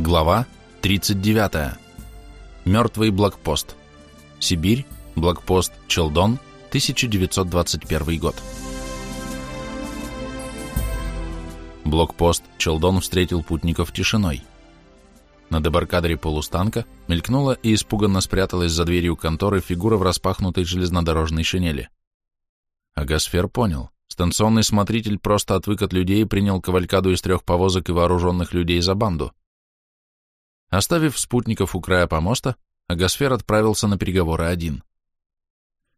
Глава 39. Мертвый блокпост. Сибирь. Блокпост Челдон. 1921 год. Блокпост Челдон встретил путников тишиной. На дебаркадере полустанка мелькнула и испуганно спряталась за дверью конторы фигура в распахнутой железнодорожной шинели. Агасфер понял. Станционный смотритель просто отвык от людей и принял кавалькаду из трех повозок и вооруженных людей за банду. Оставив спутников у края помоста, Агасфер отправился на переговоры один.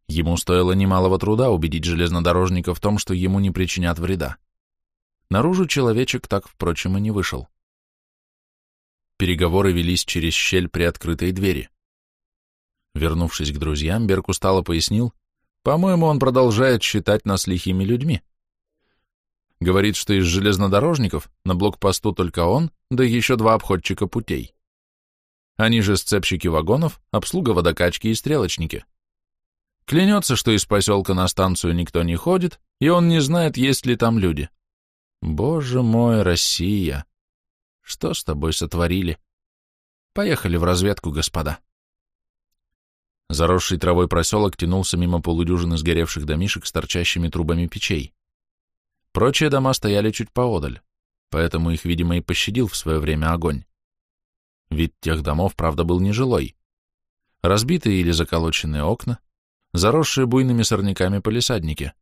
Ему стоило немалого труда убедить железнодорожника в том, что ему не причинят вреда. Наружу человечек так, впрочем, и не вышел. Переговоры велись через щель при открытой двери. Вернувшись к друзьям, Берг устало пояснил, по-моему, он продолжает считать нас лихими людьми. Говорит, что из железнодорожников на блокпосту только он, да еще два обходчика путей. Они же сцепщики вагонов, обслуга водокачки и стрелочники. Клянется, что из поселка на станцию никто не ходит, и он не знает, есть ли там люди. Боже мой, Россия! Что с тобой сотворили? Поехали в разведку, господа. Заросший травой проселок тянулся мимо полудюжины сгоревших домишек с торчащими трубами печей. Прочие дома стояли чуть поодаль, поэтому их, видимо, и пощадил в свое время огонь. Вид тех домов, правда, был нежилой. Разбитые или заколоченные окна, заросшие буйными сорняками полисадники.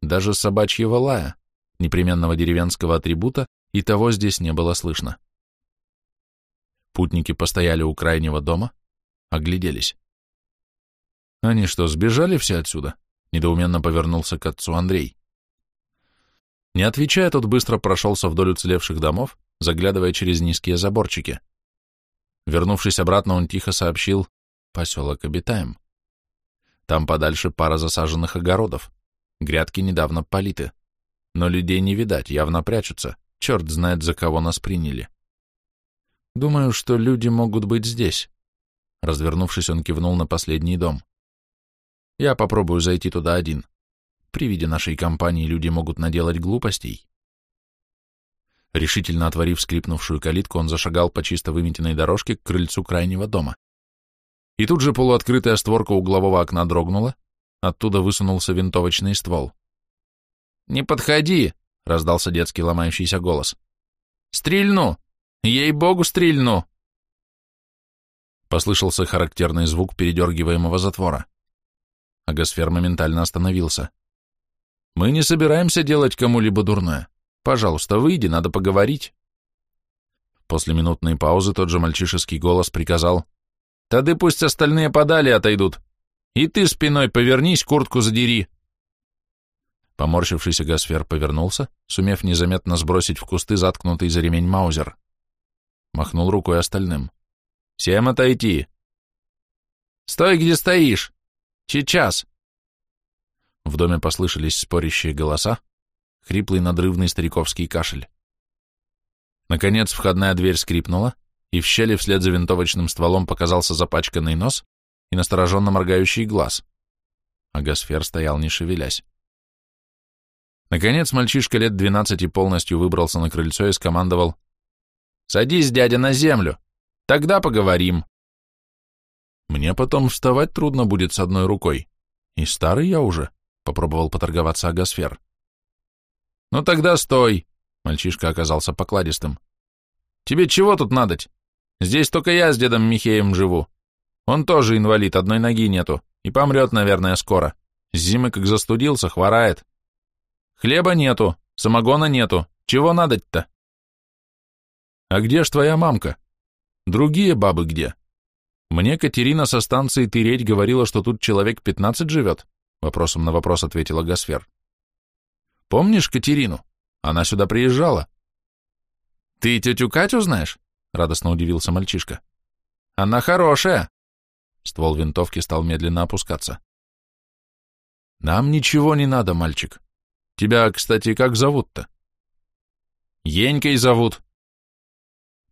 Даже собачьего лая, непременного деревенского атрибута, и того здесь не было слышно. Путники постояли у крайнего дома, огляделись. «Они что, сбежали все отсюда?» — недоуменно повернулся к отцу Андрей. Не отвечая, тот быстро прошелся вдоль уцелевших домов, заглядывая через низкие заборчики. Вернувшись обратно, он тихо сообщил «Поселок обитаем». Там подальше пара засаженных огородов. Грядки недавно политы. Но людей не видать, явно прячутся. Черт знает, за кого нас приняли. Думаю, что люди могут быть здесь. Развернувшись, он кивнул на последний дом. Я попробую зайти туда один. При виде нашей компании люди могут наделать глупостей. Решительно отворив скрипнувшую калитку, он зашагал по чисто выметенной дорожке к крыльцу крайнего дома. И тут же полуоткрытая створка углового окна дрогнула, оттуда высунулся винтовочный ствол. «Не подходи!» — раздался детский ломающийся голос. «Стрельну! Ей-богу, стрельну!» Послышался характерный звук передергиваемого затвора. Агосфер моментально остановился. «Мы не собираемся делать кому-либо дурное. Пожалуйста, выйди, надо поговорить. После минутной паузы тот же мальчишеский голос приказал. Тады пусть остальные подали отойдут. И ты спиной повернись, куртку задери. Поморщившийся Гасфер повернулся, сумев незаметно сбросить в кусты заткнутый за ремень маузер. Махнул рукой остальным. «Всем отойти!» «Стой, где стоишь! Сейчас!» В доме послышались спорящие голоса, хриплый надрывный стариковский кашель. Наконец входная дверь скрипнула, и в щели вслед за винтовочным стволом показался запачканный нос и настороженно моргающий глаз. А Гасфер стоял, не шевелясь. Наконец мальчишка лет двенадцати полностью выбрался на крыльцо и скомандовал «Садись, дядя, на землю! Тогда поговорим!» «Мне потом вставать трудно будет с одной рукой. И старый я уже», — попробовал поторговаться Агасфер. «Ну тогда стой!» — мальчишка оказался покладистым. «Тебе чего тут надоть? Здесь только я с дедом Михеем живу. Он тоже инвалид, одной ноги нету, и помрет, наверное, скоро. С зимы как застудился, хворает. Хлеба нету, самогона нету. Чего надоть-то?» «А где ж твоя мамка? Другие бабы где?» «Мне Катерина со станции Тыреть говорила, что тут человек пятнадцать живет», — вопросом на вопрос ответила Гасфер. Помнишь Катерину? Она сюда приезжала. Ты тетю Катю знаешь? Радостно удивился мальчишка. Она хорошая. Ствол винтовки стал медленно опускаться. Нам ничего не надо, мальчик. Тебя, кстати, как зовут-то? Енькой зовут.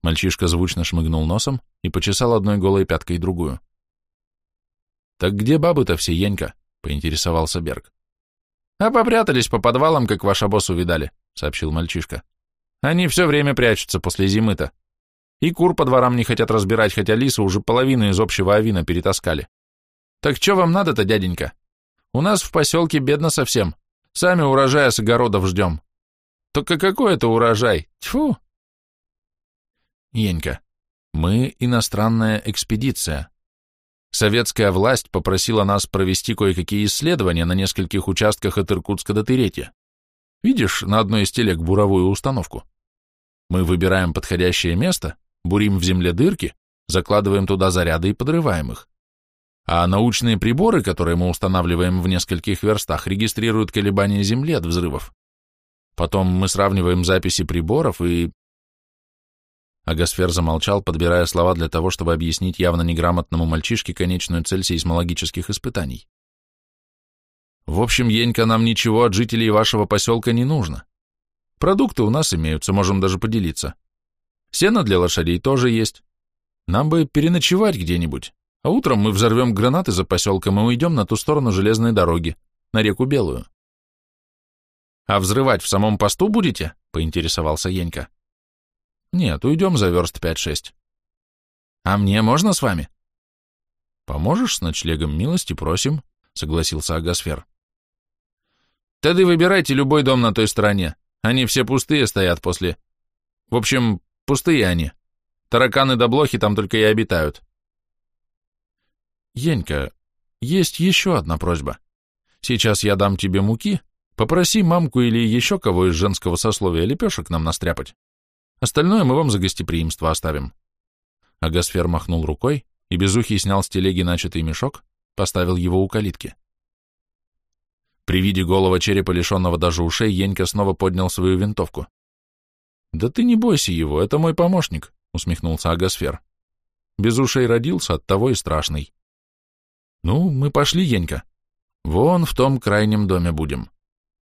Мальчишка звучно шмыгнул носом и почесал одной голой пяткой другую. Так где бабы-то все, Енька? поинтересовался Берг. «А попрятались по подвалам, как ваш босс увидали», — сообщил мальчишка. «Они все время прячутся после зимы-то. И кур по дворам не хотят разбирать, хотя лисы уже половину из общего авина перетаскали. Так что вам надо-то, дяденька? У нас в поселке бедно совсем. Сами урожая с огородов ждем. Только какой это урожай? Тьфу! Енька, мы иностранная экспедиция. Советская власть попросила нас провести кое-какие исследования на нескольких участках от Иркутска до Терети. Видишь на одной из телег буровую установку? Мы выбираем подходящее место, бурим в земле дырки, закладываем туда заряды и подрываем их. А научные приборы, которые мы устанавливаем в нескольких верстах, регистрируют колебания Земли от взрывов. Потом мы сравниваем записи приборов и... Агасфер замолчал, подбирая слова для того, чтобы объяснить явно неграмотному мальчишке конечную цель сейсмологических испытаний. В общем, Енька, нам ничего от жителей вашего поселка не нужно. Продукты у нас имеются, можем даже поделиться. Сено для лошадей тоже есть. Нам бы переночевать где-нибудь, а утром мы взорвем гранаты за поселком и уйдем на ту сторону железной дороги, на реку Белую. «А взрывать в самом посту будете?» — поинтересовался Енька. «Нет, уйдем за верст пять-шесть». «А мне можно с вами?» «Поможешь с ночлегом, милости просим», — согласился Агасфер. «Тогда выбирайте любой дом на той стороне. Они все пустые стоят после... В общем, пустые они. Тараканы да блохи там только и обитают». «Енька, есть еще одна просьба. Сейчас я дам тебе муки, Попроси мамку или еще кого из женского сословия лепешек нам настряпать. Остальное мы вам за гостеприимство оставим. Агасфер махнул рукой, и Безухий снял с телеги начатый мешок, поставил его у калитки. При виде голого черепа, лишенного даже ушей, Енька снова поднял свою винтовку. «Да ты не бойся его, это мой помощник», — усмехнулся Агасфер. «Без ушей родился, оттого и страшный». «Ну, мы пошли, Енька. Вон в том крайнем доме будем».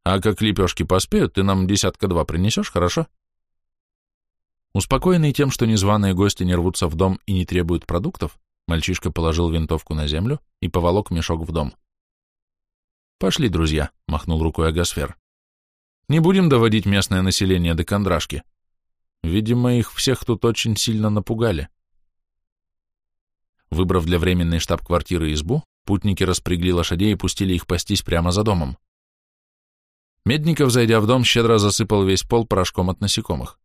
А как лепешки поспеют, ты нам десятка-два принесешь, хорошо? Успокоенный тем, что незваные гости не рвутся в дом и не требуют продуктов, мальчишка положил винтовку на землю и поволок мешок в дом. «Пошли, друзья», — махнул рукой Агасфер. «Не будем доводить местное население до кондрашки. Видимо, их всех тут очень сильно напугали». Выбрав для временной штаб-квартиры избу, путники распрягли лошадей и пустили их пастись прямо за домом. Медников, зайдя в дом, щедро засыпал весь пол порошком от насекомых.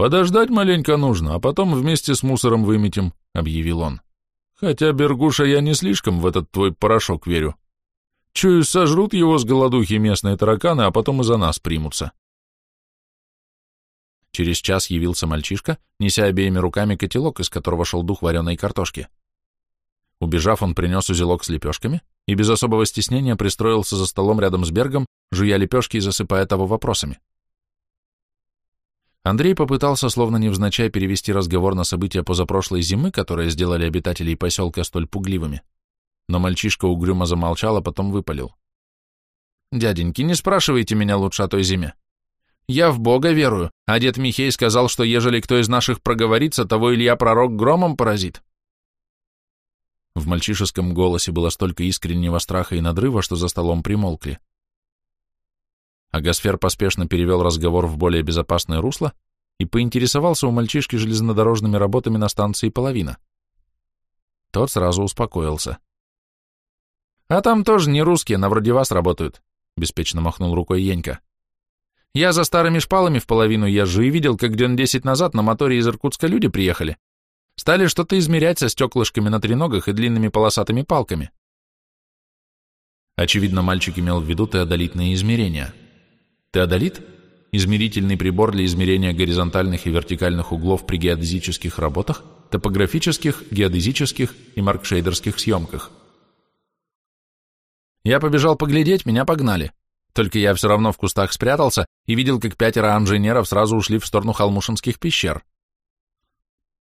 «Подождать маленько нужно, а потом вместе с мусором выметим», — объявил он. «Хотя, Бергуша, я не слишком в этот твой порошок верю. Чую, сожрут его с голодухи местные тараканы, а потом и за нас примутся». Через час явился мальчишка, неся обеими руками котелок, из которого шел дух вареной картошки. Убежав, он принес узелок с лепешками, и без особого стеснения пристроился за столом рядом с Бергом, жуя лепешки и засыпая того вопросами. Андрей попытался, словно невзначай, перевести разговор на события позапрошлой зимы, которые сделали обитателей поселка столь пугливыми. Но мальчишка угрюмо замолчал, а потом выпалил. «Дяденьки, не спрашивайте меня лучше о той зиме. Я в Бога верую, а дед Михей сказал, что ежели кто из наших проговорится, того Илья пророк громом поразит. В мальчишеском голосе было столько искреннего страха и надрыва, что за столом примолкли. Агасфер поспешно перевел разговор в более безопасное русло и поинтересовался у мальчишки железнодорожными работами на станции «Половина». Тот сразу успокоился. «А там тоже не русские, на вроде вас работают», — беспечно махнул рукой Енька. «Я за старыми шпалами в половину езжу и видел, как день десять назад на моторе из Иркутска люди приехали. Стали что-то измерять со стеклышками на треногах и длинными полосатыми палками. Очевидно, мальчик имел в виду теодолитные измерения. Теодолит – измерительный прибор для измерения горизонтальных и вертикальных углов при геодезических работах, топографических, геодезических и маркшейдерских съемках. Я побежал поглядеть, меня погнали. Только я все равно в кустах спрятался и видел, как пятеро инженеров сразу ушли в сторону Халмушинских пещер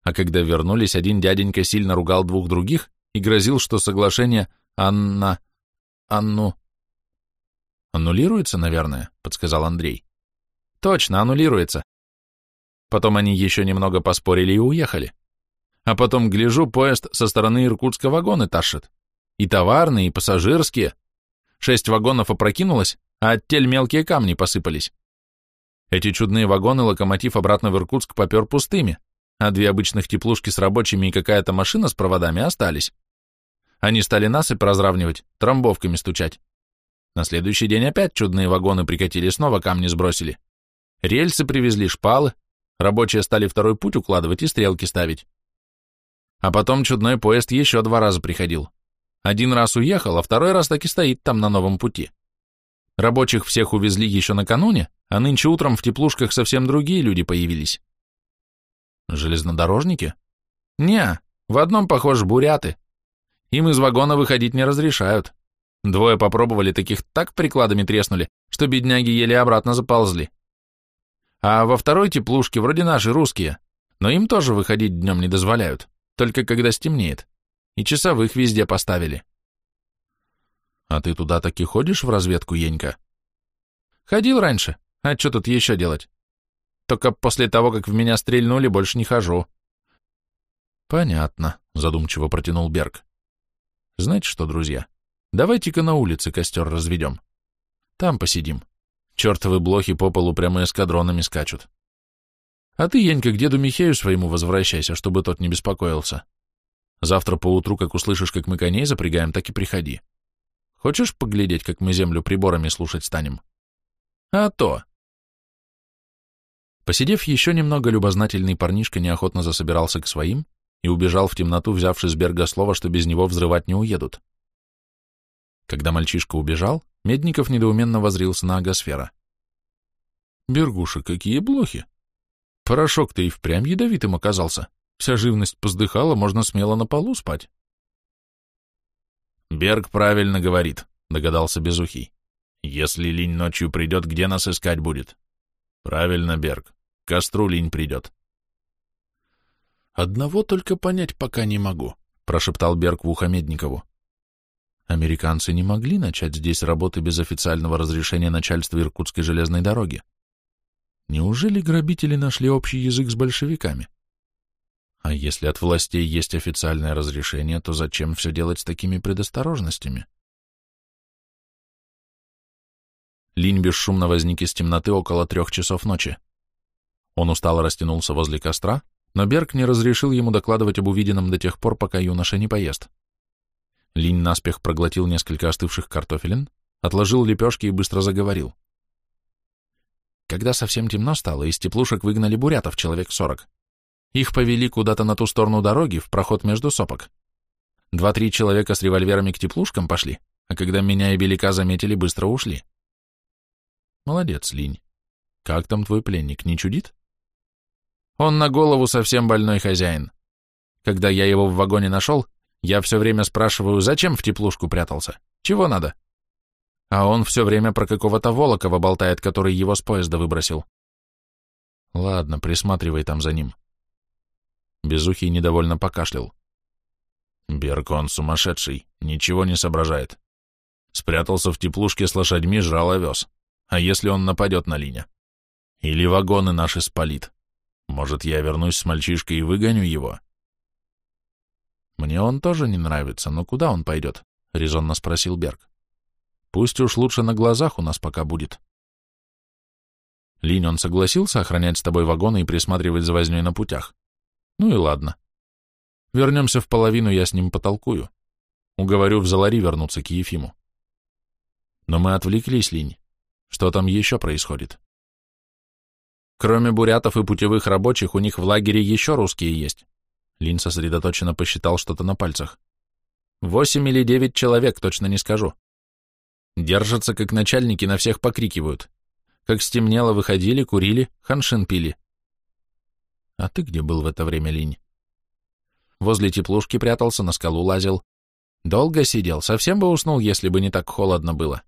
а когда вернулись, один дяденька сильно ругал двух других и грозил, что соглашение Анна... Анну... «Аннулируется, наверное», — подсказал Андрей. «Точно, аннулируется». Потом они еще немного поспорили и уехали. А потом, гляжу, поезд со стороны Иркутска вагоны тащит. И товарные, и пассажирские. Шесть вагонов опрокинулось, а от тель мелкие камни посыпались. Эти чудные вагоны локомотив обратно в Иркутск попер пустыми, а две обычных теплушки с рабочими и какая-то машина с проводами остались. Они стали насыпь разравнивать, трамбовками стучать. На следующий день опять чудные вагоны прикатили, снова камни сбросили. Рельсы привезли, шпалы, рабочие стали второй путь укладывать и стрелки ставить. А потом чудной поезд еще два раза приходил. Один раз уехал, а второй раз так и стоит там на новом пути. Рабочих всех увезли еще накануне, а нынче утром в теплушках совсем другие люди появились. Железнодорожники? Не, в одном, похож, буряты. Им из вагона выходить не разрешают. Двое попробовали, таких так прикладами треснули, что бедняги еле обратно заползли. А во второй теплушке вроде наши русские, но им тоже выходить днем не дозволяют, только когда стемнеет. И часовых везде поставили. А ты туда таки ходишь в разведку, Енька? Ходил раньше. А что тут еще делать? Только после того, как в меня стрельнули, больше не хожу. Понятно, задумчиво протянул Берг. Знаете что, друзья, давайте-ка на улице костер разведем. Там посидим. Чертовы блохи по полу прямо эскадронами скачут. А ты, Енька, к деду Михею своему возвращайся, чтобы тот не беспокоился. Завтра поутру, как услышишь, как мы коней запрягаем, так и приходи. Хочешь поглядеть, как мы землю приборами слушать станем? А то. Посидев еще немного, любознательный парнишка неохотно засобирался к своим и убежал в темноту, взявши с Берга слово, что без него взрывать не уедут. Когда мальчишка убежал, Медников недоуменно возрился на агосфера. «Бергуша, какие блохи! Порошок-то и впрямь ядовитым оказался. Вся живность поздыхала, можно смело на полу спать». «Берг правильно говорит», — догадался Безухий. «Если линь ночью придет, где нас искать будет?» «Правильно, Берг. К костру линь придет». «Одного только понять пока не могу», — прошептал Берг в ухо Медникову. Американцы не могли начать здесь работы без официального разрешения начальства Иркутской железной дороги. Неужели грабители нашли общий язык с большевиками? А если от властей есть официальное разрешение, то зачем все делать с такими предосторожностями? Линь бесшумно возник из темноты около трех часов ночи. Он устало растянулся возле костра, но Берг не разрешил ему докладывать об увиденном до тех пор, пока юноша не поест. Линь наспех проглотил несколько остывших картофелин, отложил лепешки и быстро заговорил. Когда совсем темно стало, из теплушек выгнали бурятов человек сорок. Их повели куда-то на ту сторону дороги, в проход между сопок. Два-три человека с револьверами к теплушкам пошли, а когда меня и Белика заметили, быстро ушли. Молодец, Линь. Как там твой пленник, не чудит? Он на голову совсем больной хозяин. Когда я его в вагоне нашел, я все время спрашиваю, зачем в теплушку прятался? Чего надо? А он все время про какого-то Волокова болтает, который его с поезда выбросил. Ладно, присматривай там за ним. Безухий недовольно покашлял. Берг он сумасшедший, ничего не соображает. Спрятался в теплушке с лошадьми, жрал овес. А если он нападет на Линя? Или вагоны наши спалит? Может, я вернусь с мальчишкой и выгоню его? Мне он тоже не нравится, но куда он пойдет? — резонно спросил Берг. Пусть уж лучше на глазах у нас пока будет. Линь, он согласился охранять с тобой вагоны и присматривать за вознёй на путях. Ну и ладно. Вернемся в половину, я с ним потолкую. Уговорю в Залари вернуться к Ефиму. Но мы отвлеклись, Линь. Что там еще происходит? Кроме бурятов и путевых рабочих, у них в лагере еще русские есть. Линь сосредоточенно посчитал что-то на пальцах. Восемь или девять человек, точно не скажу. Держатся, как начальники, на всех покрикивают. Как стемнело, выходили, курили, ханшин пили. А ты где был в это время, Линь? Возле теплушки прятался, на скалу лазил. Долго сидел, совсем бы уснул, если бы не так холодно было.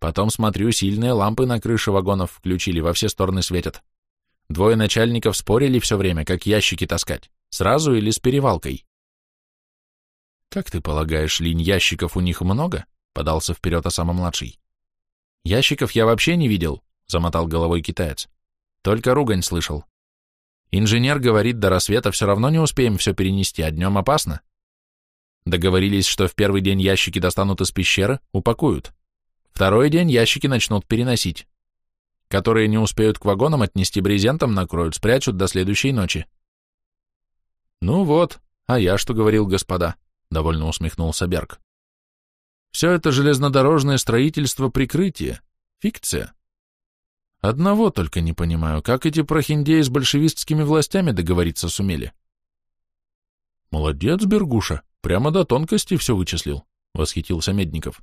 Потом смотрю, сильные лампы на крыше вагонов включили, во все стороны светят. Двое начальников спорили все время, как ящики таскать, сразу или с перевалкой. «Как ты полагаешь, Линь, ящиков у них много?» — подался вперед Осама младший. «Ящиков я вообще не видел», — замотал головой китаец. «Только ругань слышал. Инженер говорит, до рассвета все равно не успеем все перенести, а днем опасно. Договорились, что в первый день ящики достанут из пещеры, упакуют. Второй день ящики начнут переносить. Которые не успеют к вагонам отнести брезентом, накроют, спрячут до следующей ночи. Ну вот, а я что говорил, господа? Довольно усмехнулся Берг. Все это железнодорожное строительство прикрытие, фикция. Одного только не понимаю, как эти прохиндеи с большевистскими властями договориться сумели? Молодец, Бергуша, прямо до тонкости все вычислил, восхитился Медников.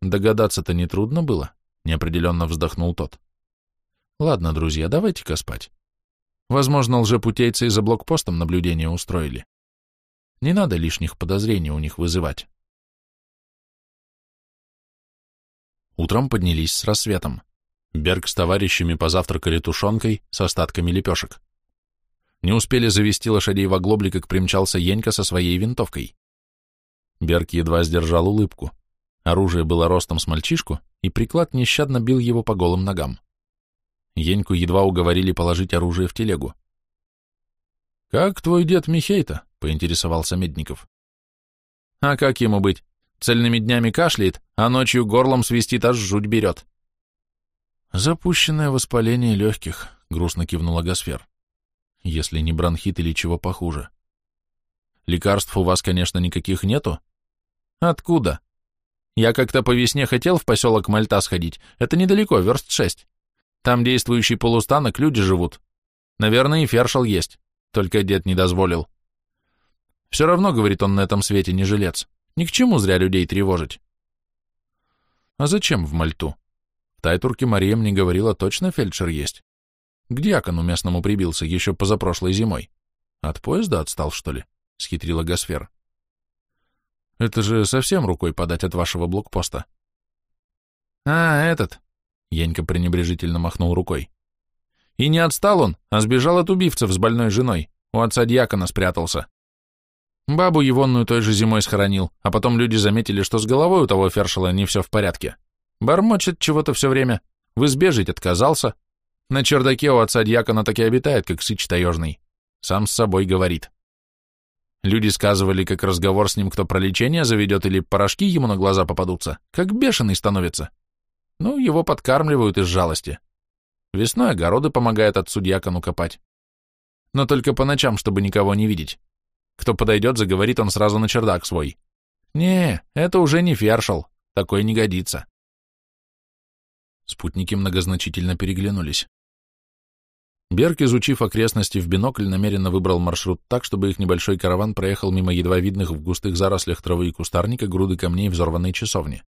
Догадаться-то нетрудно было, неопределенно вздохнул тот. Ладно, друзья, давайте-ка спать. Возможно, лжепутейцы и за блокпостом наблюдение устроили. Не надо лишних подозрений у них вызывать. Утром поднялись с рассветом. Берг с товарищами позавтракали тушенкой с остатками лепешек. Не успели завести лошадей в оглобли, как примчался Енька со своей винтовкой. Берг едва сдержал улыбку. Оружие было ростом с мальчишку, и приклад нещадно бил его по голым ногам. Еньку едва уговорили положить оружие в телегу. «Как твой дед Михей-то?» — поинтересовался Медников. «А как ему быть? Цельными днями кашляет, а ночью горлом свистит, аж жуть берет». «Запущенное воспаление легких», — грустно кивнула Гасфер. «Если не бронхит или чего похуже». «Лекарств у вас, конечно, никаких нету?» «Откуда?» «Я как-то по весне хотел в поселок Мальта сходить. Это недалеко, верст шесть. Там действующий полустанок, люди живут. Наверное, и фершал есть. Только дед не дозволил. Все равно, говорит он, на этом свете не жилец. Ни к чему зря людей тревожить. А зачем в Мальту? В Тайтурке Мария мне говорила, точно фельдшер есть. К дьякону местному прибился еще позапрошлой зимой. От поезда отстал, что ли? Схитрила Гасфер. Это же совсем рукой подать от вашего блокпоста. А, этот. Янька пренебрежительно махнул рукой. И не отстал он, а сбежал от убивцев с больной женой. У отца дьякона спрятался. Бабу Егонную той же зимой схоронил, а потом люди заметили, что с головой у того фершела не все в порядке. Бормочет чего-то все время, в избе жить отказался. На чердаке у отца дьякона таки обитает, как сыч таежный. Сам с собой говорит. Люди сказывали, как разговор с ним кто про лечение заведет или порошки ему на глаза попадутся, как бешеный становится. Ну, его подкармливают из жалости. Весной огороды помогает отцу дьякону копать. Но только по ночам, чтобы никого не видеть. Кто подойдет, заговорит он сразу на чердак свой. Не, это уже не фершал, такой не годится. Спутники многозначительно переглянулись. Берг, изучив окрестности в бинокль, намеренно выбрал маршрут так, чтобы их небольшой караван проехал мимо едва видных в густых зарослях травы и кустарника груды камней взорванной часовни.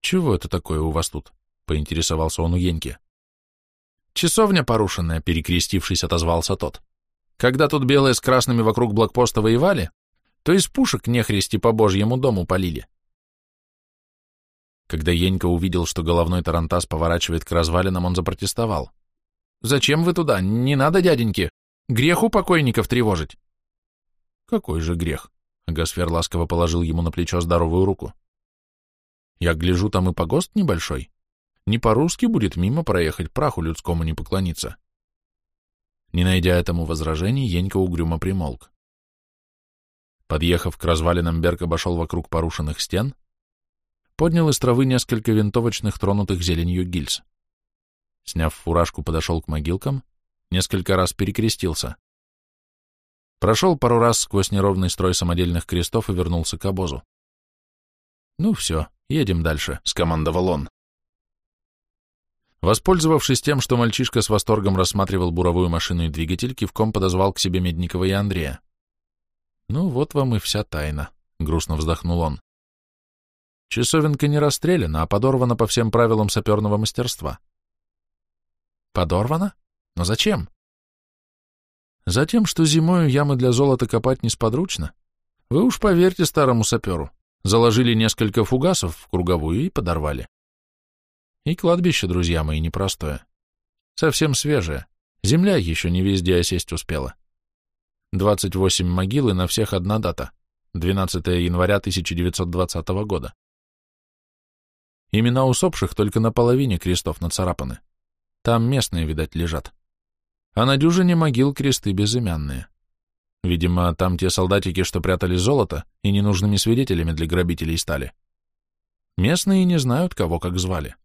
«Чего это такое у вас тут?» — поинтересовался он у Еньки. «Часовня порушенная», — перекрестившись, отозвался тот. «Когда тут белые с красными вокруг блокпоста воевали, то из пушек нехристи по божьему дому полили». Когда Енька увидел, что головной тарантас поворачивает к развалинам, он запротестовал. «Зачем вы туда? Не надо, дяденьки! Грех у покойников тревожить!» «Какой же грех?» — Гасфер ласково положил ему на плечо здоровую руку. «Я гляжу, там и погост небольшой. Не по-русски будет мимо проехать, праху людскому не поклониться. Не найдя этому возражений, Енька угрюмо примолк. Подъехав к развалинам, Берг обошел вокруг порушенных стен, поднял из травы несколько винтовочных, тронутых зеленью гильз. Сняв фуражку, подошел к могилкам, несколько раз перекрестился. Прошел пару раз сквозь неровный строй самодельных крестов и вернулся к обозу. «Ну все, едем дальше», — скомандовал он. Воспользовавшись тем, что мальчишка с восторгом рассматривал буровую машину и двигатель, кивком подозвал к себе Медникова и Андрея. «Ну, вот вам и вся тайна», — грустно вздохнул он. Часовенка не расстреляна, а подорвана по всем правилам саперного мастерства. Подорвана? Но зачем? Затем, что зимою ямы для золота копать несподручно. Вы уж поверьте старому саперу. Заложили несколько фугасов в круговую и подорвали. И кладбище, друзья мои, непростое. Совсем свежее. Земля еще не везде осесть успела. 28 могил и на всех одна дата. 12 января 1920 года. Имена усопших только на половине крестов нацарапаны. Там местные, видать, лежат. А на дюжине могил кресты безымянные. Видимо, там те солдатики, что прятали золото, и ненужными свидетелями для грабителей стали. Местные не знают, кого как звали.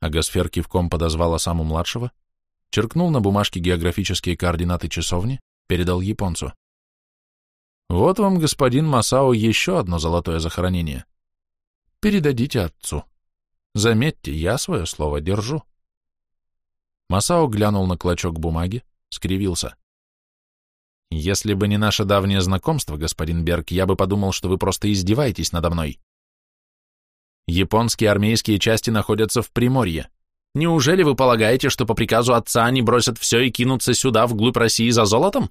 Агасфер кивком подозвала саму младшего, черкнул на бумажке географические координаты часовни, передал японцу. Вот вам, господин Масао, еще одно золотое захоронение. Передадите отцу. Заметьте, я свое слово держу. Масао глянул на клочок бумаги, скривился. Если бы не наше давнее знакомство, господин Берг, я бы подумал, что вы просто издеваетесь надо мной. Японские армейские части находятся в Приморье. Неужели вы полагаете, что по приказу отца они бросят все и кинутся сюда, вглубь России, за золотом?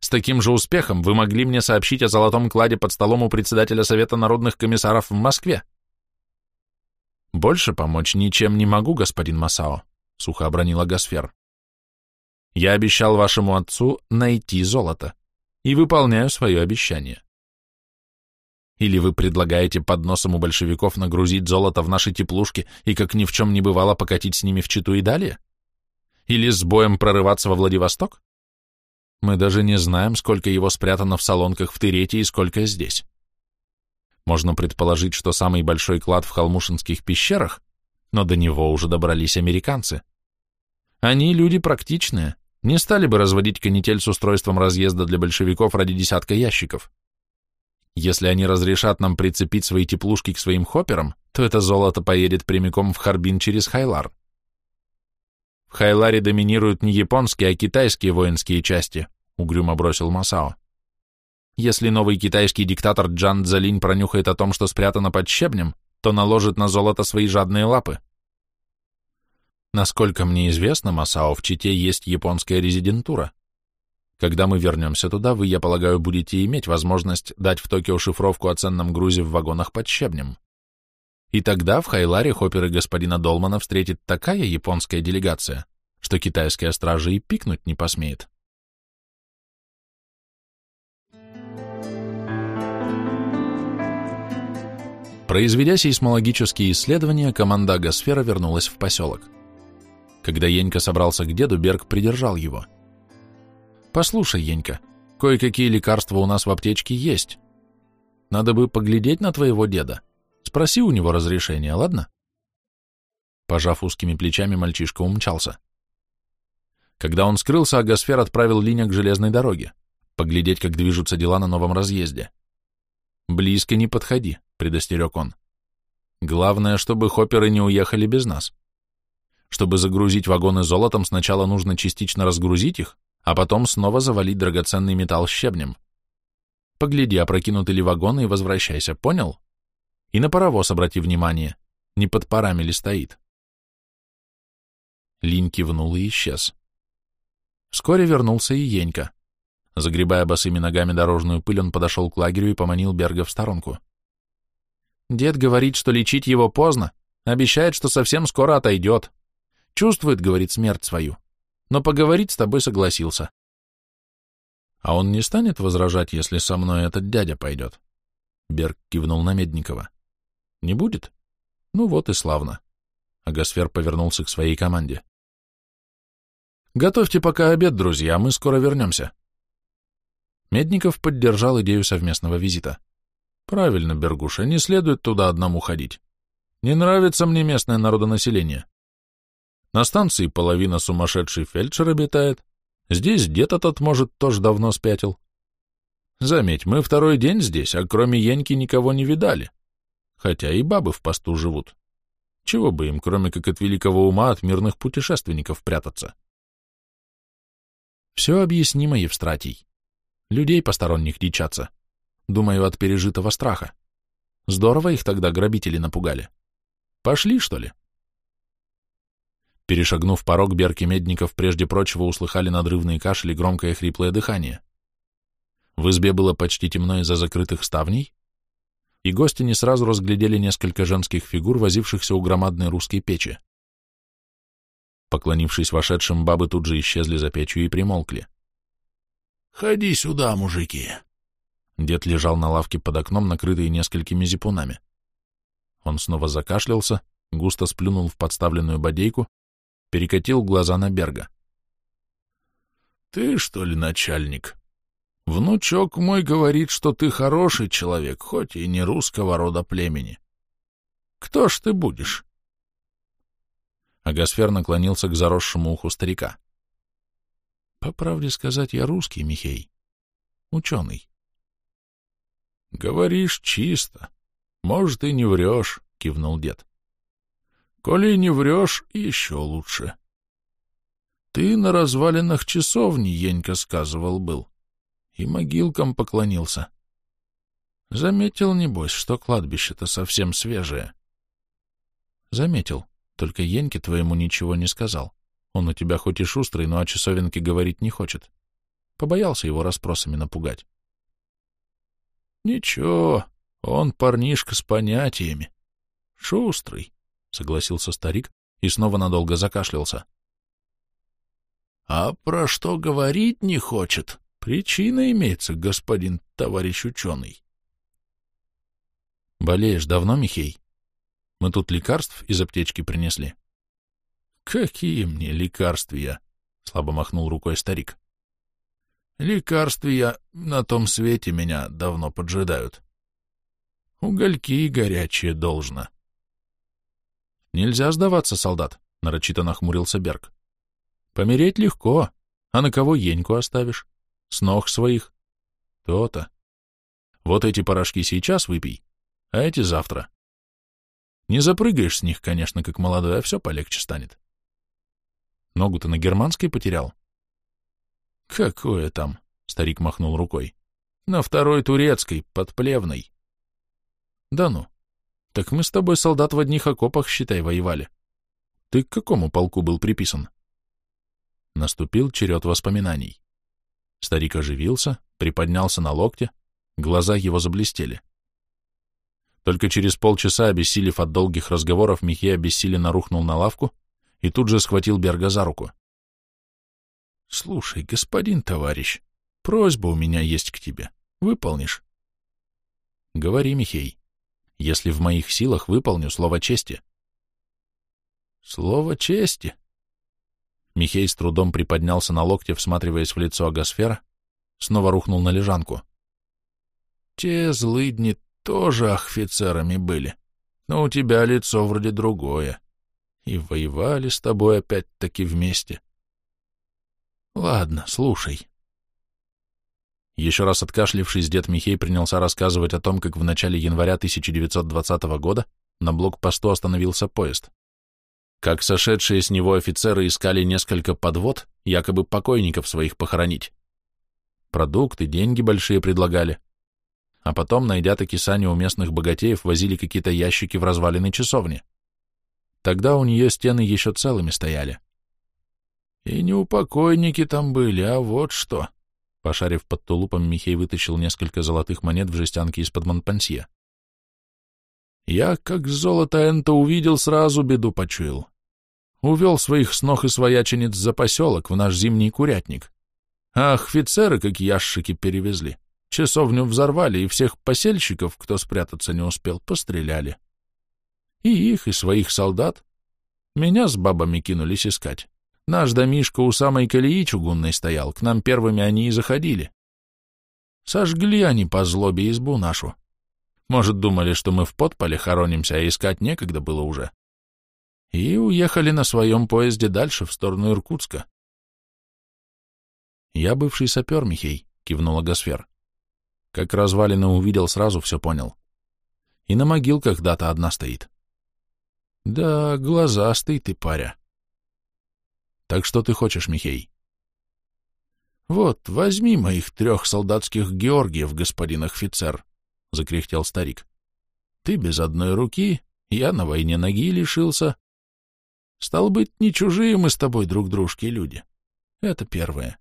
С таким же успехом вы могли мне сообщить о золотом кладе под столом у председателя Совета народных комиссаров в Москве. Больше помочь ничем не могу, господин Масао, сухо обронила Гасфер. Я обещал вашему отцу найти золото и выполняю свое обещание. Или вы предлагаете под носом у большевиков нагрузить золото в наши теплушки и, как ни в чем не бывало, покатить с ними в Читу и далее? Или с боем прорываться во Владивосток? Мы даже не знаем, сколько его спрятано в салонках в Тырете и сколько здесь. Можно предположить, что самый большой клад в Халмушинских пещерах, но до него уже добрались американцы. Они люди практичные, не стали бы разводить канитель с устройством разъезда для большевиков ради десятка ящиков. Если они разрешат нам прицепить свои теплушки к своим хопперам, то это золото поедет прямиком в Харбин через Хайлар. В Хайларе доминируют не японские, а китайские воинские части, угрюмо бросил Масао. Если новый китайский диктатор Джан Цзалинь пронюхает о том, что спрятано под щебнем, то наложит на золото свои жадные лапы. Насколько мне известно, Масао, в Чите есть японская резидентура. Когда мы вернемся туда, вы, я полагаю, будете иметь возможность дать в Токио шифровку о ценном грузе в вагонах под щебнем. И тогда в Хайларе хоперы господина Долмана встретит такая японская делегация, что китайская стража и пикнуть не посмеет. Произведя сейсмологические исследования, команда Агосфера вернулась в поселок. Когда Енька собрался к деду, Берг придержал его. «Послушай, Енька, кое-какие лекарства у нас в аптечке есть. Надо бы поглядеть на твоего деда. Спроси у него разрешения, ладно?» Пожав узкими плечами, мальчишка умчался. Когда он скрылся, Агосфер отправил Линя к железной дороге, поглядеть, как движутся дела на новом разъезде. «Близко не подходи», — предостерег он. «Главное, чтобы хопперы не уехали без нас. Чтобы загрузить вагоны золотом, сначала нужно частично разгрузить их, а потом снова завалить драгоценный металл щебнем. Погляди, опрокинуты ли вагоны и возвращайся, понял? И на паровоз обрати внимание, не под парами ли стоит». Линь кивнул и исчез. Вскоре вернулся и Енька. Загребая босыми ногами дорожную пыль, он подошел к лагерю и поманил Берга в сторонку. Дед говорит, что лечить его поздно, обещает, что совсем скоро отойдет. Чувствует, говорит, смерть свою, но поговорить с тобой согласился. А он не станет возражать, если со мной этот дядя пойдет? Берг кивнул на Медникова. Не будет? Ну вот и славно. Агосфер повернулся к своей команде. Готовьте пока обед, друзья, мы скоро вернемся. Медников поддержал идею совместного визита. Правильно, Бергуша, не следует туда одному ходить. Не нравится мне местное народонаселение. На станции половина сумасшедший фельдшер обитает. Здесь дед этот, может, тоже давно спятил. Заметь, мы второй день здесь, а кроме Яньки никого не видали. Хотя и бабы в посту живут. Чего бы им, кроме как от великого ума, от мирных путешественников прятаться? Все объяснимо, Евстратий. Людей посторонних дичаться. Думаю, от пережитого страха. Здорово их тогда грабители напугали. Пошли, что ли? Перешагнув порог, Берки Медников прежде прочего услыхали надрывные кашель и громкое хриплое дыхание. В избе было почти темно из-за закрытых ставней, и гости не сразу разглядели несколько женских фигур, возившихся у громадной русской печи. Поклонившись вошедшим, бабы тут же исчезли за печью и примолкли. «Ходи сюда, мужики!» Дед лежал на лавке под окном, накрытый несколькими зипунами. Он снова закашлялся, густо сплюнул в подставленную бодейку, перекатил глаза на Берга. «Ты, что ли, начальник? Внучок мой говорит, что ты хороший человек, хоть и не русского рода племени. Кто ж ты будешь?» Агасфер наклонился к заросшему уху старика. По правде сказать, я русский, Михей. Ученый. Говоришь чисто. Может, и не врешь, кивнул дед. Коли не врешь, еще лучше. Ты на развалинах часовни, Енька сказывал, был. И могилкам поклонился. Заметил, небось, что кладбище-то совсем свежее. Заметил, только Еньке твоему ничего не сказал. Он у тебя хоть и шустрый, но о часовенке говорить не хочет. Побоялся его расспросами напугать. Ничего, он парнишка с понятиями. Шустрый, согласился старик и снова надолго закашлялся. А про что говорить не хочет? Причина имеется, господин товарищ ученый. Болеешь давно, Михей? Мы тут лекарств из аптечки принесли. Какие мне лекарствия? Слабо махнул рукой старик. Лекарствия на том свете меня давно поджидают. Угольки горячие должно. Нельзя сдаваться, солдат, нарочито нахмурился Берг. Помереть легко, а на кого еньку оставишь? С ног своих? То-то. Вот эти порошки сейчас выпей, а эти завтра. Не запрыгаешь с них, конечно, как молодой, а все полегче станет. Ногу-то на германской потерял? Какое там? Старик махнул рукой. На второй турецкой, под Плевной. Да ну. Так мы с тобой, солдат, в одних окопах, считай, воевали. Ты к какому полку был приписан? Наступил черед воспоминаний. Старик оживился, приподнялся на локте, глаза его заблестели. Только через полчаса, обессилев от долгих разговоров, Михей обессиленно рухнул на лавку и тут же схватил Берга за руку. — Слушай, господин товарищ, просьба у меня есть к тебе. Выполнишь? — Говори, Михей. Если в моих силах, выполню слово чести. — Слово чести? Михей с трудом приподнялся на локте, всматриваясь в лицо Агасфера, снова рухнул на лежанку. — Те злыдни тоже офицерами были, но у тебя лицо вроде другое и воевали с тобой опять-таки вместе. Ладно, слушай. Еще раз откашлившись, дед Михей принялся рассказывать о том, как в начале января 1920 года на блокпосту остановился поезд. Как сошедшие с него офицеры искали несколько подвод, якобы покойников своих похоронить. Продукты, деньги большие предлагали. А потом, найдя таки сани у местных богатеев, возили какие-то ящики в развалины часовни. Тогда у нее стены еще целыми стояли. И не упокойники там были, а вот что. Пошарив под тулупом, Михей вытащил несколько золотых монет в жестянке из-под Монпансье. Я, как золото энто увидел, сразу беду почуял. Увел своих снох и своячениц за поселок в наш зимний курятник. А офицеры, как ящики, перевезли. Часовню взорвали, и всех посельщиков, кто спрятаться не успел, постреляли. И их, и своих солдат. Меня с бабами кинулись искать. Наш домишко у самой колеи чугунной стоял, к нам первыми они и заходили. Сожгли они по злобе избу нашу. Может, думали, что мы в подполе хоронимся, а искать некогда было уже. И уехали на своем поезде дальше, в сторону Иркутска. «Я бывший сапер, Михей», — кивнула Гасфер. «Как развалины увидел, сразу все понял. И на могилках дата одна стоит. Да, глазастый ты, паря. Так что ты хочешь, Михей? Вот, возьми моих трех солдатских Георгиев, господин офицер, — закряхтел старик. Ты без одной руки, я на войне ноги лишился. Стал быть, не чужие мы с тобой друг дружки люди. Это первое.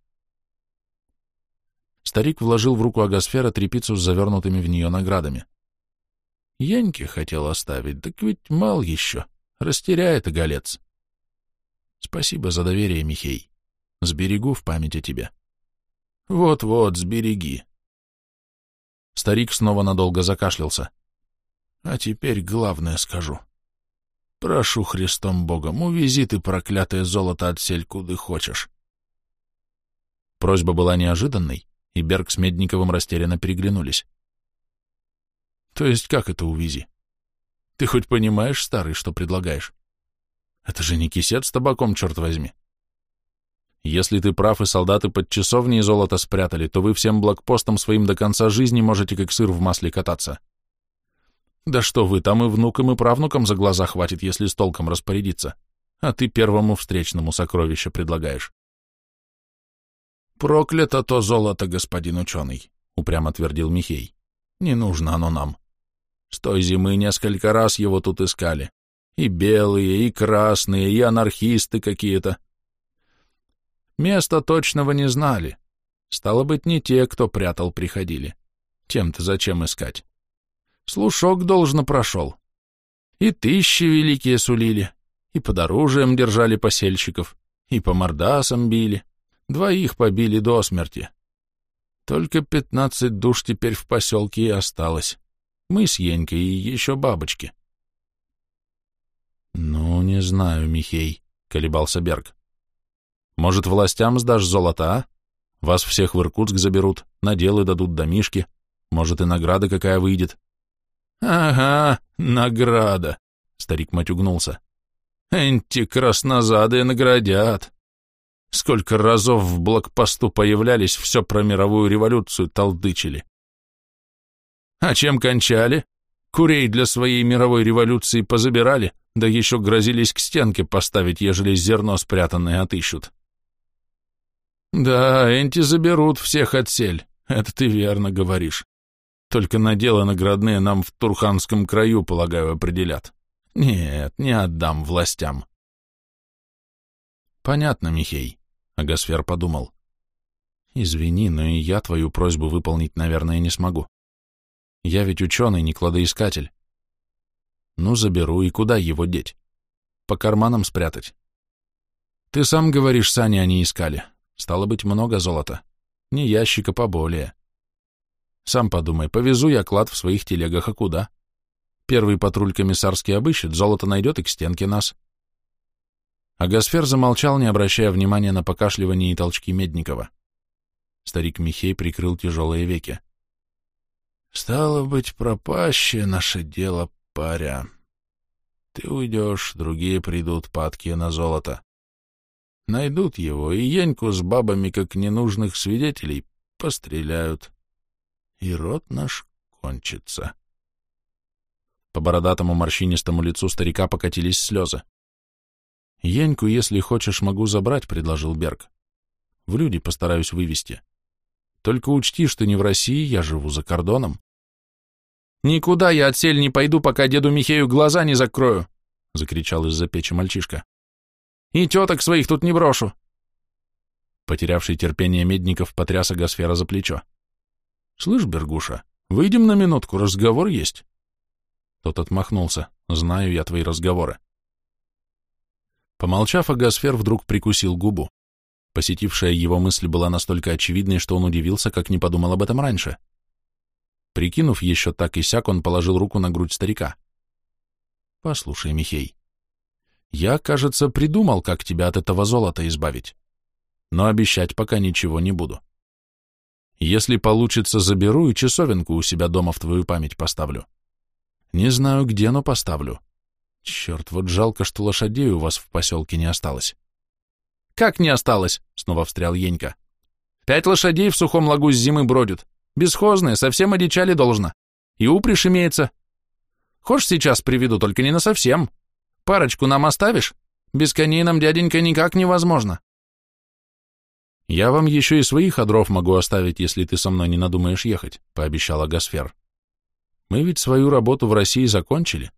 Старик вложил в руку Агасфера трепицу с завернутыми в нее наградами. Яньке хотел оставить, так ведь мал еще. Растеряет оголец. Спасибо за доверие, Михей. Сберегу в память о тебе. Вот-вот, сбереги. Старик снова надолго закашлялся. А теперь главное скажу. Прошу Христом Богом, увези ты проклятое золото от сель, куда хочешь. Просьба была неожиданной, и Берг с Медниковым растерянно переглянулись. То есть как это увези? Ты хоть понимаешь, старый, что предлагаешь? Это же не кисет с табаком, черт возьми. Если ты прав, и солдаты под часовней золото спрятали, то вы всем блокпостом своим до конца жизни можете как сыр в масле кататься. Да что вы, там и внукам, и правнукам за глаза хватит, если с толком распорядиться. А ты первому встречному сокровище предлагаешь. Проклято то золото, господин ученый, упрямо твердил Михей. Не нужно оно нам. С той зимы несколько раз его тут искали. И белые, и красные, и анархисты какие-то. Места точного не знали. Стало быть, не те, кто прятал, приходили. Тем-то зачем искать? Слушок должно прошел. И тысячи великие сулили, и под оружием держали посельщиков, и по мордасам били, двоих побили до смерти. Только пятнадцать душ теперь в поселке и осталось. Мы с Енькой и еще бабочки. «Ну, не знаю, Михей», — колебался Берг. Может, властям сдашь золото, а? Вас всех в Иркутск заберут, наделы дадут домишки, может, и награда какая выйдет. Ага, награда, старик матюгнулся. Энти краснозадые наградят. Сколько разов в блокпосту появлялись, все про мировую революцию толдычили. А чем кончали? Курей для своей мировой революции позабирали, да еще грозились к стенке поставить, ежели зерно спрятанное отыщут. Да, Энти заберут всех отсель, это ты верно говоришь. Только на дело наградные нам в Турханском краю, полагаю, определят. Нет, не отдам властям. Понятно, Михей, Агасфер подумал. Извини, но и я твою просьбу выполнить, наверное, не смогу. Я ведь ученый, не кладоискатель. Ну, заберу, и куда его деть? По карманам спрятать. Ты сам говоришь, Сани они искали. Стало быть, много золота. Не ящика поболее. Сам подумай, повезу я клад в своих телегах, а куда? Первый патруль комиссарский обыщет, золото найдет и к стенке нас. А Гасфер замолчал, не обращая внимания на покашливание и толчки Медникова. Старик Михей прикрыл тяжелые веки. «Стало быть, пропащее наше дело, паря. Ты уйдешь, другие придут, падкие на золото. Найдут его, и Яньку с бабами, как ненужных свидетелей, постреляют. И рот наш кончится. По бородатому морщинистому лицу старика покатились слезы. «Яньку, если хочешь, могу забрать», — предложил Берг. «В люди постараюсь вывести. Только учти, что не в России, я живу за кордоном». «Никуда я отсель не пойду, пока деду Михею глаза не закрою», — закричал из-за печи мальчишка. И теток своих тут не брошу. Потерявший терпение Медников потряс Агасфера за плечо. «Слышь, Бергуша, выйдем на минутку, разговор есть». Тот отмахнулся. «Знаю я твои разговоры». Помолчав, Агасфер вдруг прикусил губу. Посетившая его мысль была настолько очевидной, что он удивился, как не подумал об этом раньше. Прикинув еще так и сяк, он положил руку на грудь старика. «Послушай, Михей, я, кажется, придумал, как тебя от этого золота избавить. Но обещать пока ничего не буду. Если получится, заберу и часовенку у себя дома в твою память поставлю. Не знаю где, но поставлю. Черт, вот жалко, что лошадей у вас в поселке не осталось. Как не осталось? Снова встрял Енька. Пять лошадей в сухом лагу с зимы бродят. Бесхозные, совсем одичали должно. И упряжь имеется. Хочешь, сейчас приведу, только не на совсем. Парочку нам оставишь? Без коней нам, дяденька, никак невозможно. Я вам еще и своих одров могу оставить, если ты со мной не надумаешь ехать, пообещала Гасфер. Мы ведь свою работу в России закончили.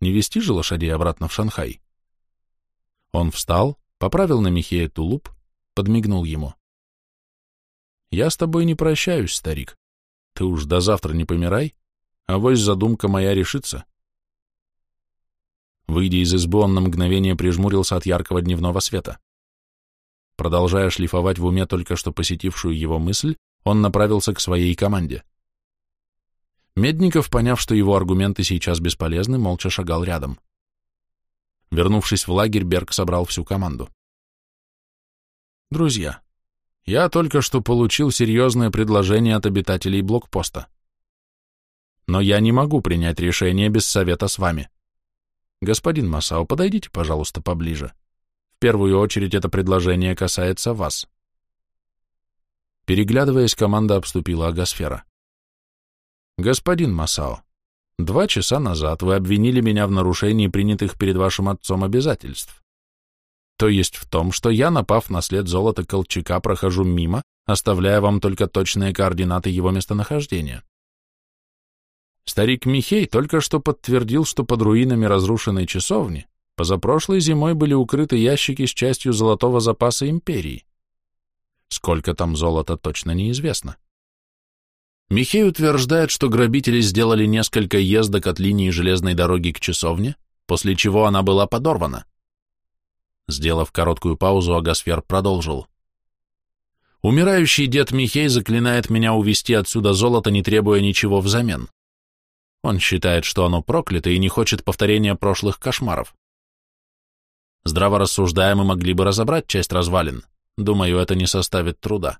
Не вести же лошадей обратно в Шанхай. Он встал, поправил на Михея тулуп, подмигнул ему. Я с тобой не прощаюсь, старик. Ты уж до завтра не помирай, а вось задумка моя решится. Выйдя из избы, он на мгновение прижмурился от яркого дневного света. Продолжая шлифовать в уме только что посетившую его мысль, он направился к своей команде. Медников, поняв, что его аргументы сейчас бесполезны, молча шагал рядом. Вернувшись в лагерь, Берг собрал всю команду. «Друзья, я только что получил серьезное предложение от обитателей блокпоста. Но я не могу принять решение без совета с вами. Господин Масао, подойдите, пожалуйста, поближе. В первую очередь это предложение касается вас. Переглядываясь, команда обступила агосфера. Господин Масао, два часа назад вы обвинили меня в нарушении принятых перед вашим отцом обязательств. То есть в том, что я, напав на след золота Колчака, прохожу мимо, оставляя вам только точные координаты его местонахождения. Старик Михей только что подтвердил, что под руинами разрушенной часовни позапрошлой зимой были укрыты ящики с частью золотого запаса империи. Сколько там золота, точно неизвестно. Михей утверждает, что грабители сделали несколько ездок от линии железной дороги к часовне, после чего она была подорвана. Сделав короткую паузу, Агасфер продолжил. Умирающий дед Михей заклинает меня увести отсюда золото, не требуя ничего взамен. Он считает, что оно проклято и не хочет повторения прошлых кошмаров. Здраво рассуждая, мы могли бы разобрать часть развалин, думаю, это не составит труда,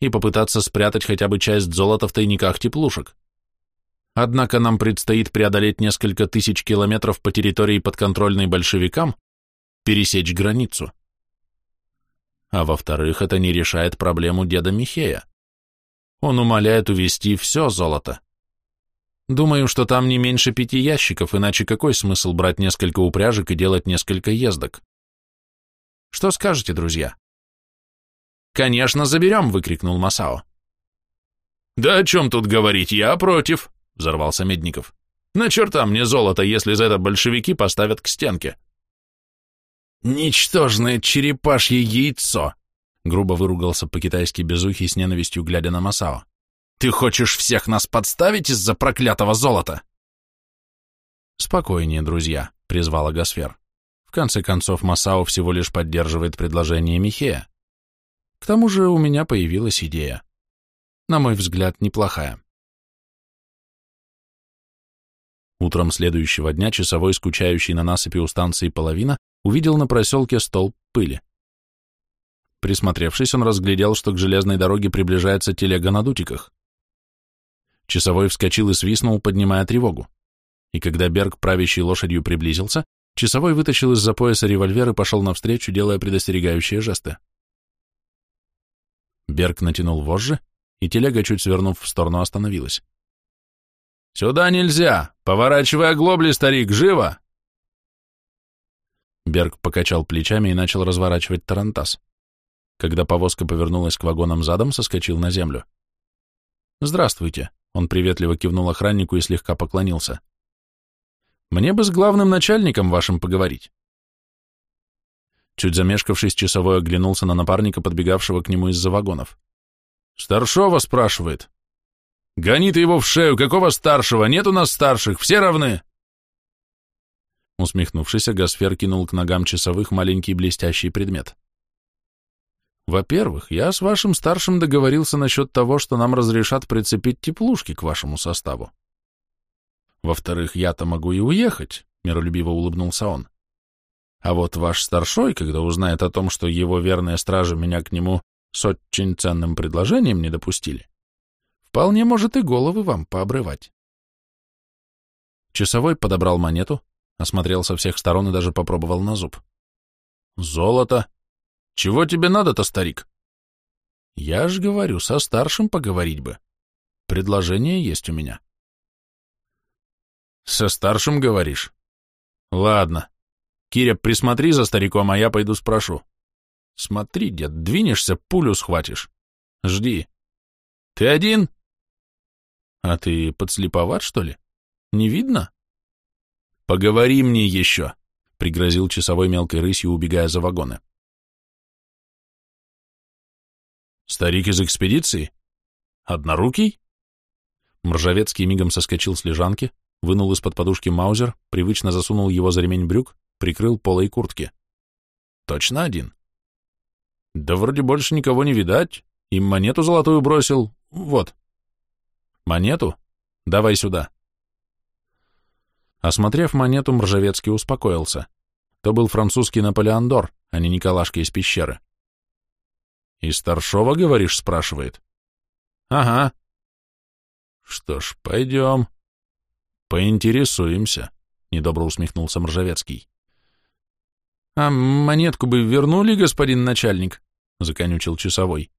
и попытаться спрятать хотя бы часть золота в тайниках теплушек. Однако нам предстоит преодолеть несколько тысяч километров по территории подконтрольной большевикам, пересечь границу. А во-вторых, это не решает проблему деда Михея. Он умоляет увести все золото, Думаю, что там не меньше пяти ящиков, иначе какой смысл брать несколько упряжек и делать несколько ездок? Что скажете, друзья? Конечно, заберем, выкрикнул Масао. Да о чем тут говорить, я против, взорвался Медников. На черта мне золото, если за это большевики поставят к стенке. Ничтожное черепашье яйцо, грубо выругался по-китайски безухий с ненавистью, глядя на Масао. Ты хочешь всех нас подставить из-за проклятого золота?» «Спокойнее, друзья», — призвала Гасфер. «В конце концов, Масао всего лишь поддерживает предложение Михея. К тому же у меня появилась идея. На мой взгляд, неплохая». Утром следующего дня часовой, скучающий на насыпи у станции половина, увидел на проселке столб пыли. Присмотревшись, он разглядел, что к железной дороге приближается телега на дутиках. Часовой вскочил и свистнул, поднимая тревогу. И когда Берг, правящий лошадью, приблизился, часовой вытащил из-за пояса револьвер и пошел навстречу, делая предостерегающие жесты. Берг натянул вожжи, и телега, чуть свернув в сторону, остановилась. «Сюда нельзя! Поворачивай оглобли, старик, живо!» Берг покачал плечами и начал разворачивать тарантас. Когда повозка повернулась к вагонам задом, соскочил на землю. «Здравствуйте», он приветливо кивнул охраннику и слегка поклонился. «Мне бы с главным начальником вашим поговорить». Чуть замешкавшись, часовой оглянулся на напарника, подбегавшего к нему из-за вагонов. «Старшова?» — спрашивает. «Гони ты его в шею! Какого старшего? Нет у нас старших! Все равны!» Усмехнувшись, Гасфер кинул к ногам часовых маленький блестящий предмет. Во-первых, я с вашим старшим договорился насчет того, что нам разрешат прицепить теплушки к вашему составу. Во-вторых, я-то могу и уехать, миролюбиво улыбнулся он. А вот ваш старшой, когда узнает о том, что его верные стражи меня к нему с очень ценным предложением не допустили, вполне может и головы вам пообрывать. Часовой подобрал монету, осмотрел со всех сторон и даже попробовал на зуб. Золото, чего тебе надо-то, старик? Я ж говорю, со старшим поговорить бы. Предложение есть у меня. Со старшим говоришь? Ладно. Киря, присмотри за стариком, а я пойду спрошу. Смотри, дед, двинешься, пулю схватишь. Жди. Ты один? А ты подслеповат, что ли? Не видно? Поговори мне еще, пригрозил часовой мелкой рысью, убегая за вагоны. Старик из экспедиции? Однорукий? Мржавецкий мигом соскочил с лежанки, вынул из-под подушки маузер, привычно засунул его за ремень брюк, прикрыл полой куртки. Точно один? Да вроде больше никого не видать. Им монету золотую бросил. Вот. Монету? Давай сюда. Осмотрев монету, Мржавецкий успокоился. То был французский Наполеондор, а не Николашка из пещеры. «И старшова, говоришь?» — спрашивает. «Ага». «Что ж, пойдем. Поинтересуемся», — недобро усмехнулся Мржавецкий. А монетку бы вернули, господин начальник, законючил часовой.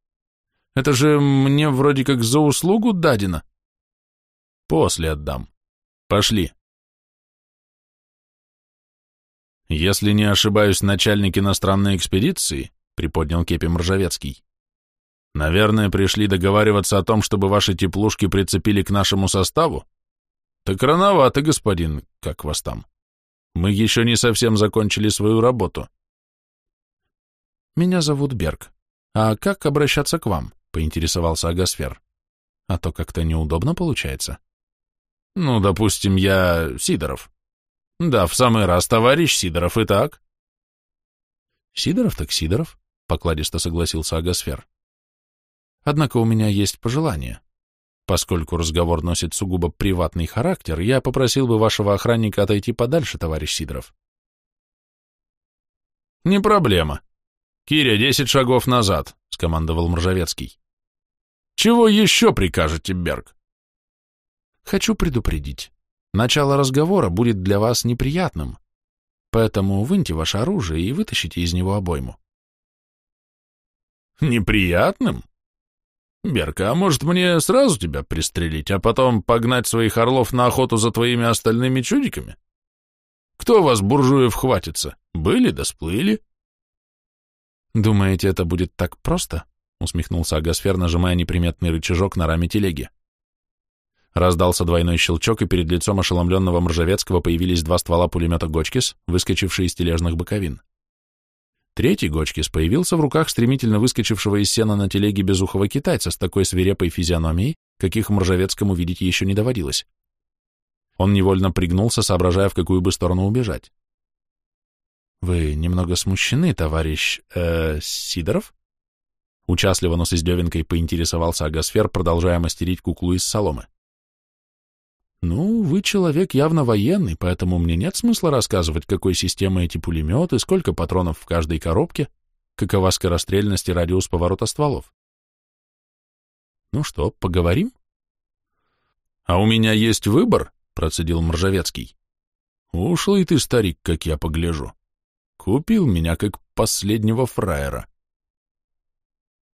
Это же мне вроде как за услугу дадено. После отдам. Пошли. Если не ошибаюсь, начальник иностранной экспедиции, приподнял кепи Мржавецкий. Наверное, пришли договариваться о том, чтобы ваши теплушки прицепили к нашему составу? Так рановато, господин, как вас там. Мы еще не совсем закончили свою работу. Меня зовут Берг. А как обращаться к вам? Поинтересовался Агасфер. А то как-то неудобно получается. Ну, допустим, я Сидоров. Да, в самый раз, товарищ Сидоров, и так. Сидоров так Сидоров, покладисто согласился Агасфер. Однако у меня есть пожелание. Поскольку разговор носит сугубо приватный характер, я попросил бы вашего охранника отойти подальше, товарищ Сидоров. Не проблема. Киря, десять шагов назад, скомандовал Мржавецкий. Чего еще прикажете, Берг? Хочу предупредить. Начало разговора будет для вас неприятным, поэтому выньте ваше оружие и вытащите из него обойму. Неприятным? Берка, а может мне сразу тебя пристрелить, а потом погнать своих орлов на охоту за твоими остальными чудиками? Кто вас, буржуев, хватится? Были да сплыли. Думаете, это будет так просто? усмехнулся Агасфер, нажимая неприметный рычажок на раме телеги. Раздался двойной щелчок, и перед лицом ошеломленного Мржавецкого появились два ствола пулемета «Гочкис», выскочившие из тележных боковин. Третий Гочкис появился в руках стремительно выскочившего из сена на телеге безухого китайца с такой свирепой физиономией, каких Мржавецкому видеть еще не доводилось. Он невольно пригнулся, соображая, в какую бы сторону убежать. «Вы немного смущены, товарищ... э Сидоров?» Участливо, но с издевинкой поинтересовался Агасфер, продолжая мастерить куклу из соломы. «Ну, вы человек явно военный, поэтому мне нет смысла рассказывать, какой системы эти пулеметы, сколько патронов в каждой коробке, какова скорострельность и радиус поворота стволов. Ну что, поговорим?» «А у меня есть выбор», — процедил Мржавецкий. «Ушлый ты, старик, как я погляжу. Купил меня как последнего фраера».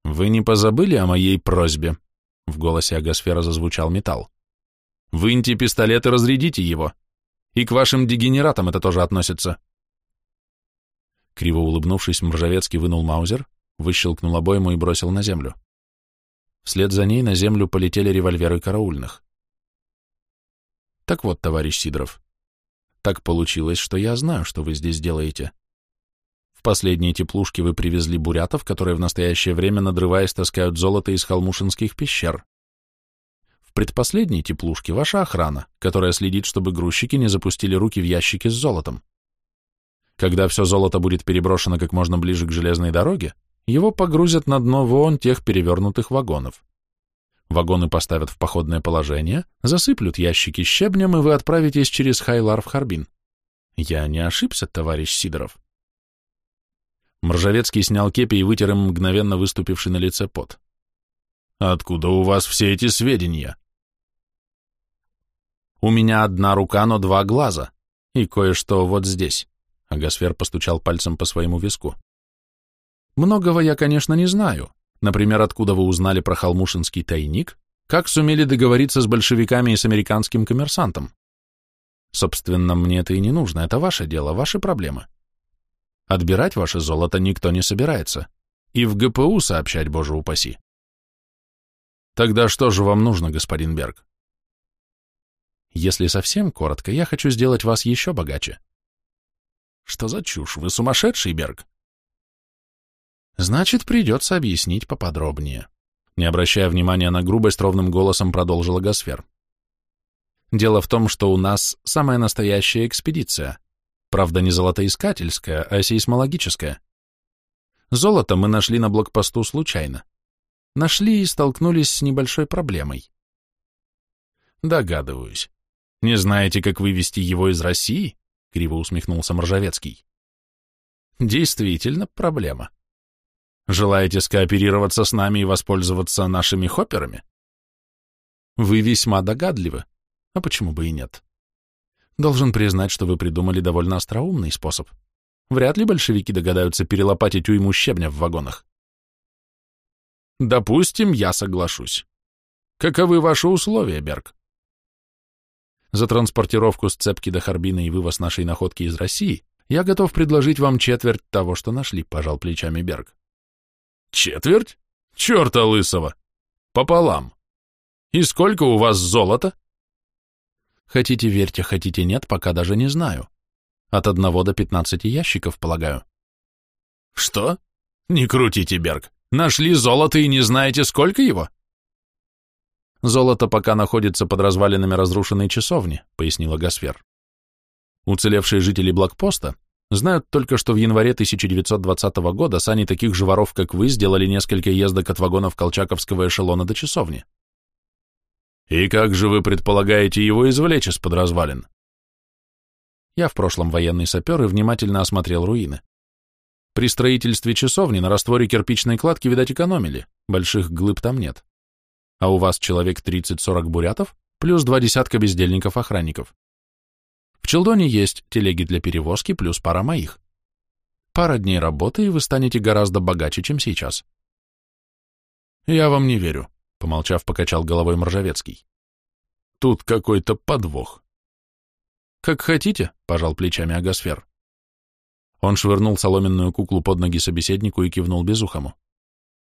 «Вы не позабыли о моей просьбе?» В голосе Агасфера зазвучал металл. «Выньте пистолет и разрядите его. И к вашим дегенератам это тоже относится». Криво улыбнувшись, Мржавецкий вынул маузер, выщелкнул обойму и бросил на землю. Вслед за ней на землю полетели револьверы караульных. «Так вот, товарищ Сидоров, так получилось, что я знаю, что вы здесь делаете. В последние теплушки вы привезли бурятов, которые в настоящее время, надрываясь, таскают золото из холмушинских пещер. В предпоследней теплушке ваша охрана, которая следит, чтобы грузчики не запустили руки в ящики с золотом. Когда все золото будет переброшено как можно ближе к железной дороге, его погрузят на дно вон тех перевернутых вагонов. Вагоны поставят в походное положение, засыплют ящики щебнем, и вы отправитесь через Хайлар в Харбин. Я не ошибся, товарищ Сидоров. Мржавецкий снял кепи и вытер им мгновенно выступивший на лице пот. «Откуда у вас все эти сведения?» «У меня одна рука, но два глаза, и кое-что вот здесь», — Агасфер постучал пальцем по своему виску. «Многого я, конечно, не знаю. Например, откуда вы узнали про холмушинский тайник, как сумели договориться с большевиками и с американским коммерсантом. Собственно, мне это и не нужно, это ваше дело, ваши проблемы. Отбирать ваше золото никто не собирается. И в ГПУ сообщать, боже упаси. Тогда что же вам нужно, господин Берг? Если совсем коротко, я хочу сделать вас еще богаче. Что за чушь? Вы сумасшедший, Берг? Значит, придется объяснить поподробнее. Не обращая внимания на грубость, ровным голосом продолжила Гасфер. Дело в том, что у нас самая настоящая экспедиция. Правда, не золотоискательская, а сейсмологическая. Золото мы нашли на блокпосту случайно. Нашли и столкнулись с небольшой проблемой. Догадываюсь. Не знаете, как вывести его из России? Криво усмехнулся Моржавецкий. Действительно проблема. Желаете скооперироваться с нами и воспользоваться нашими хопперами? Вы весьма догадливы. А почему бы и нет? Должен признать, что вы придумали довольно остроумный способ. Вряд ли большевики догадаются перелопатить уйму щебня в вагонах. Допустим, я соглашусь. Каковы ваши условия, Берг? За транспортировку сцепки до Харбина и вывоз нашей находки из России я готов предложить вам четверть того, что нашли, пожал плечами Берг. Четверть? Черта лысого! Пополам. И сколько у вас золота? Хотите верьте, хотите нет, пока даже не знаю. От одного до пятнадцати ящиков, полагаю. Что? Не крутите, Берг. Нашли золото и не знаете, сколько его? Золото пока находится под развалинами разрушенной часовни, пояснила Гасфер. Уцелевшие жители блокпоста знают только, что в январе 1920 года сани таких же воров, как вы, сделали несколько ездок от вагонов Колчаковского эшелона до часовни. И как же вы предполагаете его извлечь из-под развалин? Я в прошлом военный сапер и внимательно осмотрел руины. При строительстве часовни на растворе кирпичной кладки, видать, экономили, больших глыб там нет. А у вас человек 30-40 бурятов, плюс два десятка бездельников-охранников. В Челдоне есть телеги для перевозки, плюс пара моих. Пара дней работы, и вы станете гораздо богаче, чем сейчас. Я вам не верю. Помолчав, покачал головой Мржавецкий. Тут какой-то подвох. Как хотите, пожал плечами Агасфер. Он швырнул соломенную куклу под ноги собеседнику и кивнул безухому.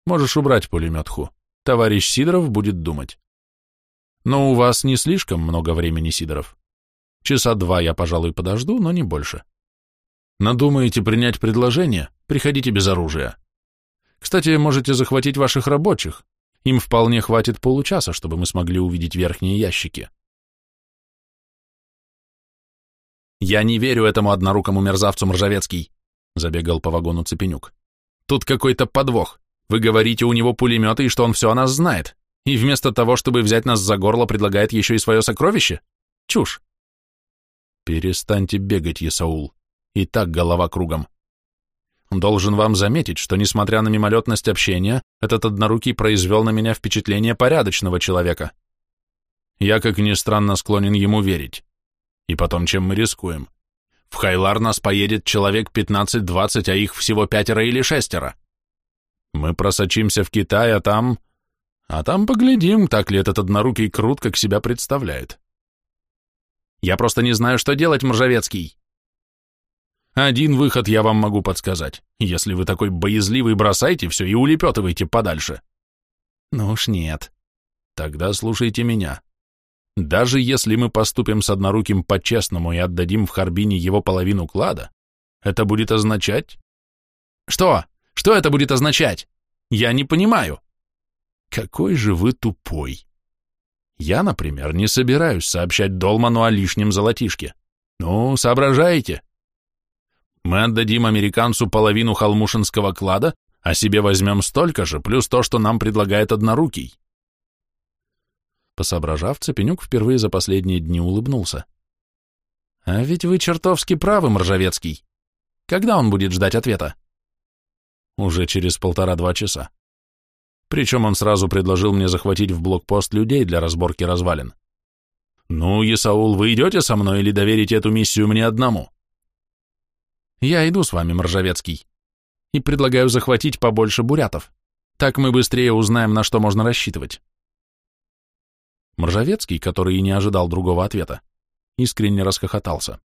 Можешь убрать пулемет, Ху. Товарищ Сидоров будет думать. Но у вас не слишком много времени, Сидоров. Часа два я, пожалуй, подожду, но не больше. Надумаете принять предложение, приходите без оружия. Кстати, можете захватить ваших рабочих, им вполне хватит получаса, чтобы мы смогли увидеть верхние ящики. «Я не верю этому однорукому мерзавцу Мржавецкий», — забегал по вагону Цепенюк. «Тут какой-то подвох. Вы говорите, у него пулеметы и что он все о нас знает. И вместо того, чтобы взять нас за горло, предлагает еще и свое сокровище? Чушь!» «Перестаньте бегать, Есаул. И так голова кругом. Должен вам заметить, что, несмотря на мимолетность общения, этот однорукий произвел на меня впечатление порядочного человека. Я, как ни странно, склонен ему верить. И потом, чем мы рискуем? В Хайлар нас поедет человек 15-20, а их всего пятеро или шестеро. Мы просочимся в Китай, а там... А там поглядим, так ли этот однорукий крут, как себя представляет. Я просто не знаю, что делать, Мржавецкий. Один выход я вам могу подсказать. Если вы такой боязливый, бросайте все и улепетывайте подальше. Ну уж нет. Тогда слушайте меня. Даже если мы поступим с одноруким по-честному и отдадим в Харбине его половину клада, это будет означать... Что? Что это будет означать? Я не понимаю. Какой же вы тупой. Я, например, не собираюсь сообщать Долману о лишнем золотишке. Ну, соображаете? Мы отдадим американцу половину холмушинского клада, а себе возьмем столько же, плюс то, что нам предлагает однорукий. Посоображав, Цепенюк впервые за последние дни улыбнулся. А ведь вы чертовски правы, Мржавецкий. Когда он будет ждать ответа? Уже через полтора-два часа. Причем он сразу предложил мне захватить в блокпост людей для разборки развалин. Ну, Исаул, вы идете со мной или доверите эту миссию мне одному? Я иду с вами, Мржавецкий, и предлагаю захватить побольше бурятов. Так мы быстрее узнаем, на что можно рассчитывать. Мржавецкий, который и не ожидал другого ответа, искренне расхохотался.